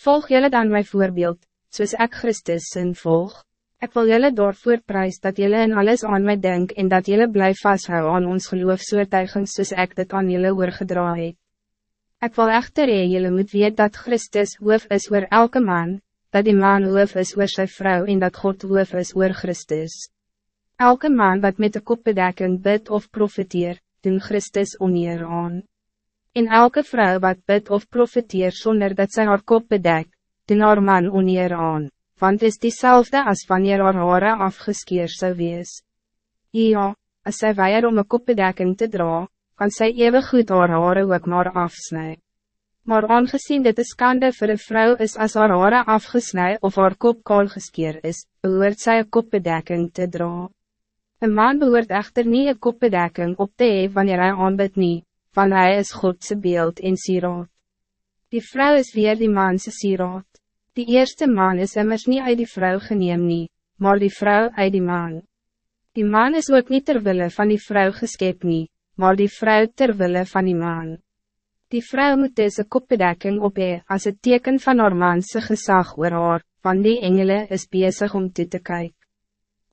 Volg jullie dan mijn voorbeeld, zoals ik Christus in volg. Ik wil jullie daarvoor prijs dat jullie in alles aan mij denken en dat jullie blijf vasthouden aan ons geloof soortuigend soos ek dit aan jullie oorgedra het. Ek wil echter hee, jullie moet weet dat Christus hoof is oor elke man, dat die man hoof is oor sy vrou en dat God hoof is oor Christus. Elke man wat met de kopbedekking bid of profiteer, doen Christus oneer aan. En elke vrouw wat bid of profiteer zonder dat zij haar kop bedekt, doen haar man oneer aan want is diezelfde als wanneer haar hare afgeskeer zou wees. Ja, als zij weier om een kopbedekking te dra, kan zij eeuwig goed haar hare ook maar afsnij. Maar aangezien dit een skande voor een vrouw is als haar hare afgesnij of haar kop kaal geskeer is, behoort zij een kopbedekking te dra. Een man behoort echter niet een kopbedekking op te hee wanneer hij aanbid niet, van hij is Godse beeld in sieraad. Die vrouw is weer die manse sieraad. Die eerste man is immers niet uit die vrouw geneem nie, maar die vrouw uit die man. Die man is ook niet terwille van die vrouw geskep nie, maar die vrouw terwille van die man. Die vrouw moet deze kopbedekking op hee, as het teken van haar manse gezag oor haar, van die engele is bezig om toe te kijken.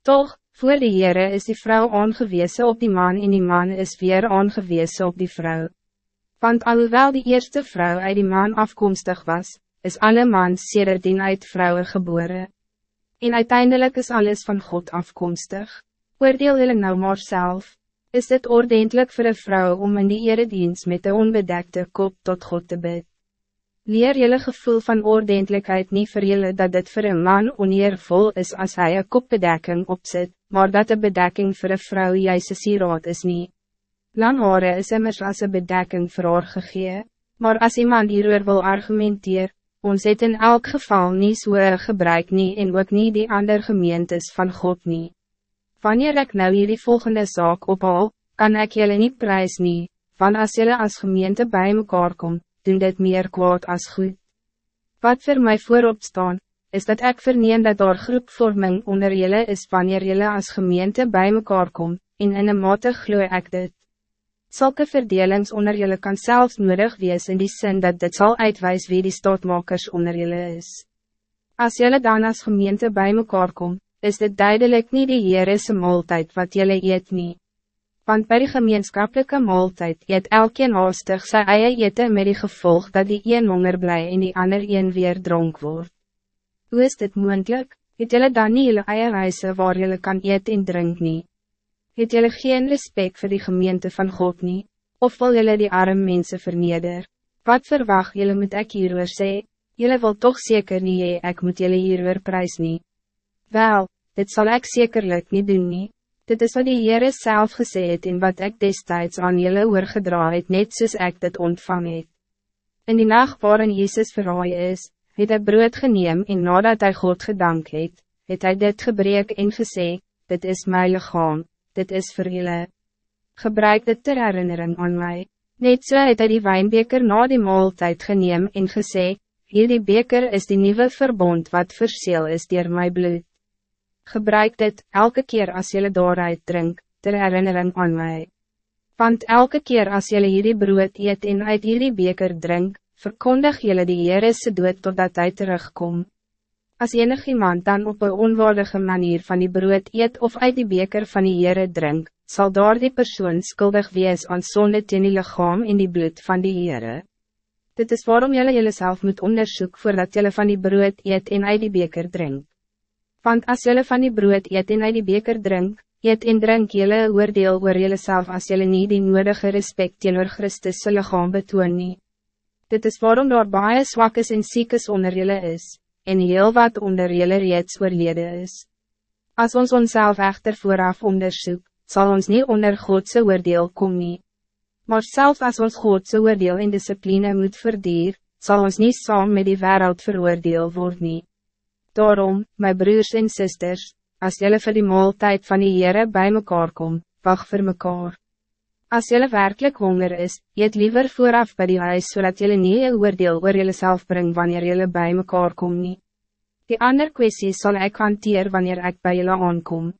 Toch, voor de Heere is die vrouw aangewezen op die man en die man is weer aangewezen op die vrouw. Want alhoewel die eerste vrouw uit die man afkomstig was, is alle mans sederdien uit vrouwen geboren. En uiteindelijk is alles van God afkomstig. Oordeel jullie nou maar zelf. Is het ordentelijk voor een vrouw om in die eredienst met de onbedekte kop tot God te bid? Leer jullie gevoel van ordentelijkheid niet voor jullie dat dit voor een man oneervol is als hij een kopbedekking opzet, maar dat de bedekking voor een vrouw juist een sieraad is niet. Lang hore is immers als een bedekking voor haar gegee, maar als iemand hierover wil argumenteren, ons het in elk geval niet so gebruik nie en ook nie die ander gemeentes van God nie. Wanneer ik nou hier die volgende zaak ophaal, kan ik jullie niet prijs nie, van als jullie als gemeente bij mekaar kom, doen dit meer kwaad als goed. Wat voor mij voorop staan, is dat ik verneem dat door groepvorming onder jullie is wanneer jullie als gemeente bij mekaar kom, en in een mate gloei ek dit. Zulke verdelings onder jullie kan zelfs nodig wees in die zin dat dit zal uitwijs wie die staatmakers onder jullie is. Als jullie dan als gemeente bij mekaar kom, is dit duidelijk niet die Heerese maaltijd wat jullie eet niet. Want bij die gemeenschappelijke maaltijd eet elkeen haastig sy eie ete met die gevolg dat die een honger blij en die ander een weer dronk wordt. Hoe is dit moeilijk? Het jullie dan niet jullie eie huise waar jullie kan eet en drink niet? Het jullie geen respect voor die gemeente van God niet? Of wil jullie die arme mensen verneder? Wat verwacht jullie moet ik hierover sê? Jullie wil toch zeker niet hee, ek moet jullie hierover prijs niet? Wel, dit zal ik zekerlijk niet doen nie. Dit is wat die Heere self gesê het en wat ik destijds aan jullie oorgedra het net soos ek dit ontvang het. In die nacht waarin Jezus verraai is, het hy brood geneem en nadat hij God gedank het, het hy dit gebreek en gesê, dit is my lichaam dit is voor jullie. Gebruik dit ter herinnering aan mij. Net so het hy die wijnbeker na die maaltijd geneem en gesê, Hierdie beker is die nieuwe verbond wat verseel is door mijn bloed. Gebruik dit elke keer als jullie daaruit drink, ter herinnering aan mij. Want elke keer als jullie hierdie brood eet en uit hierdie beker drink, verkondig jullie die Heerese dood totdat hij terugkomt. Als enig iemand dan op een onwaardige manier van die brood eet of uit die beker van die Heere drink, zal daar die persoon skuldig wees aan sonde teen die lichaam in die bloed van die Heere. Dit is waarom jullie jullie zelf moet onderzoek voordat jullie van die brood eet en uit die beker drink. Want als jullie van die brood eet en uit die beker drink, eet en drink jullie oordeel oor jullie zelf als jullie niet die nodige respect teenoor Christus zullen gaan betoon nie. Dit is waarom daar baie zwak is en ziek is onder jullie is en heel wat onder jullie reeds oorlede is. Als ons onszelf echter vooraf onderzoek, zal ons niet onder Godse oordeel komen. Maar zelfs als ons Godse oordeel in discipline moet verdier, zal ons niet saam met die wereld veroordeel worden. Daarom, mijn broers en zusters, als jullie voor die maaltijd van die Heere bij mekaar kom, wacht voor mekaar. Als jullie werkelijk honger is, eet liever vooraf bij die huis, zodat jullie niet een oordeel oor jullie zelf brengen wanneer jullie bij mekaar kom nie. Die ander kwestie zal ik hanteer wanneer ik bij jullie aankom.